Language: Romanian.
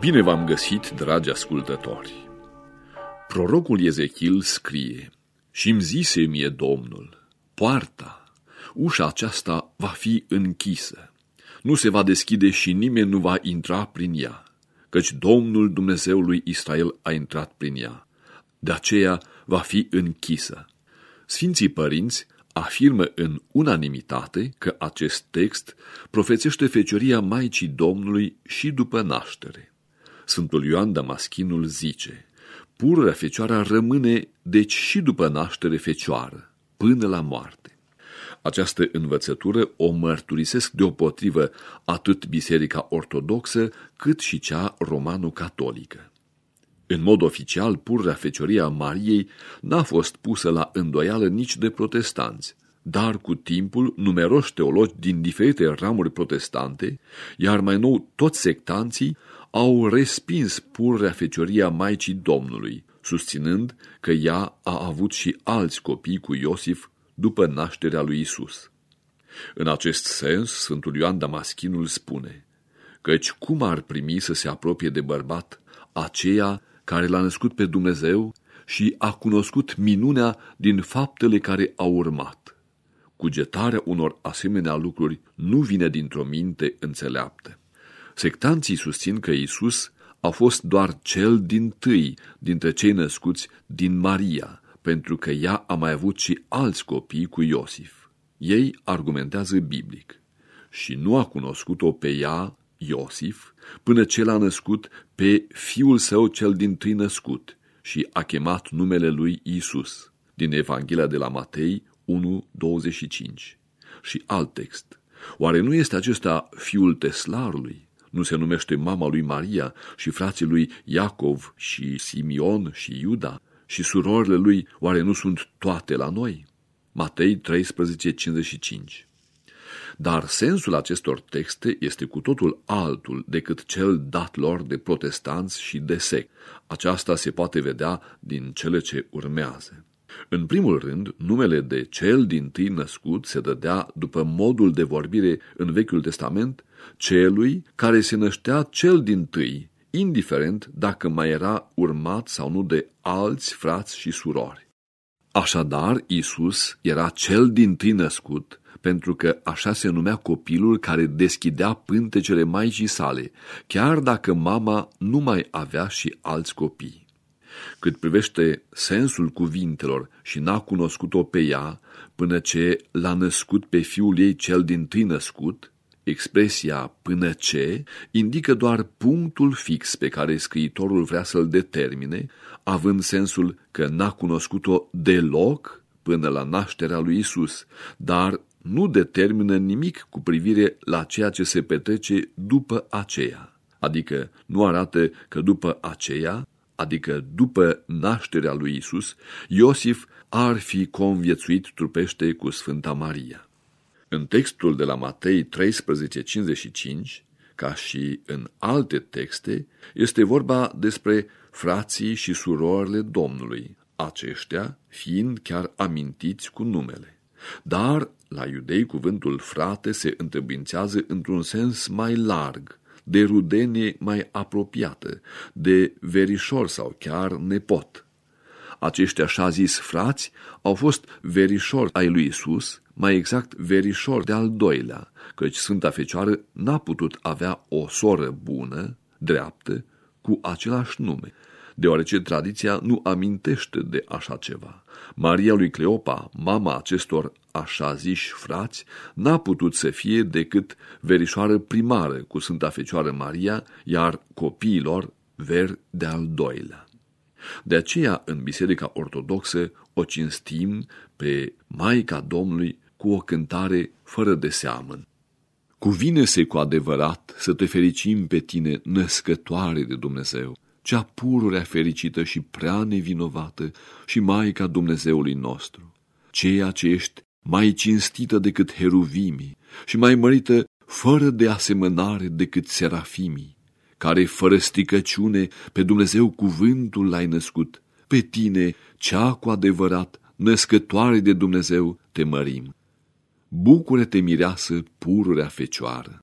Bine v-am găsit, dragi ascultători! Prorocul Ezechiel scrie, și îmi zise mie Domnul, poarta, ușa aceasta va fi închisă, nu se va deschide și nimeni nu va intra prin ea, căci Domnul Dumnezeului Israel a intrat prin ea. De aceea va fi închisă. Sfinții părinți afirmă în unanimitate că acest text profețește fecioria Maicii Domnului și după naștere. Sfântul Ioan Damaschinul zice, pururea fecioara rămâne deci și după naștere fecioară, până la moarte. Această învățătură o mărturisesc deopotrivă atât Biserica Ortodoxă cât și cea romano-catolică. În mod oficial, purrea fecioria Mariei n-a fost pusă la îndoială nici de protestanți, dar cu timpul numeroși teologi din diferite ramuri protestante, iar mai nou toți sectanții, au respins purrea fecioria Maicii Domnului, susținând că ea a avut și alți copii cu Iosif după nașterea lui Isus. În acest sens, Sfântul Ioan Damaschinul spune, căci cum ar primi să se apropie de bărbat aceea care l-a născut pe Dumnezeu și a cunoscut minunea din faptele care au urmat. Cugetarea unor asemenea lucruri nu vine dintr-o minte înțeleaptă. Sectanții susțin că Isus a fost doar cel din tâi dintre cei născuți din Maria, pentru că ea a mai avut și alți copii cu Iosif. Ei argumentează biblic și nu a cunoscut-o pe ea, Iosif, până ce l-a născut pe fiul său cel din tâi născut și a chemat numele lui Isus, din Evanghelia de la Matei 1.25. Și alt text. Oare nu este acesta fiul Teslarului? Nu se numește mama lui Maria și frații lui Iacov și Simion și Iuda? Și surorile lui oare nu sunt toate la noi? Matei 13.55 dar sensul acestor texte este cu totul altul decât cel dat lor de protestanți și de sec. Aceasta se poate vedea din cele ce urmează. În primul rând, numele de cel din tâi născut se dădea după modul de vorbire în Vechiul Testament celui care se năștea cel din tâi, indiferent dacă mai era urmat sau nu de alți frați și surori. Așadar, Isus era cel din tâi născut, pentru că așa se numea copilul care deschidea pântecele maicii sale, chiar dacă mama nu mai avea și alți copii. Cât privește sensul cuvintelor și n-a cunoscut-o pe ea până ce l-a născut pe fiul ei cel din tâi născut, expresia până ce indică doar punctul fix pe care scriitorul vrea să-l determine, având sensul că n-a cunoscut-o deloc până la nașterea lui Isus, dar nu determină nimic cu privire la ceea ce se petrece după aceea. Adică nu arată că după aceea adică după nașterea lui Isus, Iosif ar fi conviețuit trupește cu Sfânta Maria. În textul de la Matei 13:55, ca și în alte texte, este vorba despre frații și surorile Domnului, aceștia fiind chiar amintiți cu numele. Dar la iudei cuvântul frate se întrebințează într-un sens mai larg, de rudenie mai apropiată, de verișor sau chiar nepot. Acești așa zis frați au fost verișori ai lui Isus, mai exact verișor de al doilea, căci Sfânta Fecioară n-a putut avea o soră bună, dreaptă, cu același nume, deoarece tradiția nu amintește de așa ceva. Maria lui Cleopa, mama acestor așa ziși frați, n-a putut să fie decât verișoară primară cu Sfânta Fecioară Maria, iar copiilor ver de al doilea. De aceea, în Biserica Ortodoxă, o cinstim pe Maica Domnului cu o cântare fără de seamăn. Cuvine-se cu adevărat să te fericim pe tine, născătoare de Dumnezeu, cea pururea fericită și prea nevinovată și Maica Dumnezeului nostru, ceea ce ești mai cinstită decât heruvimii și mai mărită fără de asemănare decât serafimii, care fără sticăciune pe Dumnezeu cuvântul l-ai născut, pe tine, cea cu adevărat, născătoare de Dumnezeu, te mărim. Bucură-te, mireasă, pururea fecioară!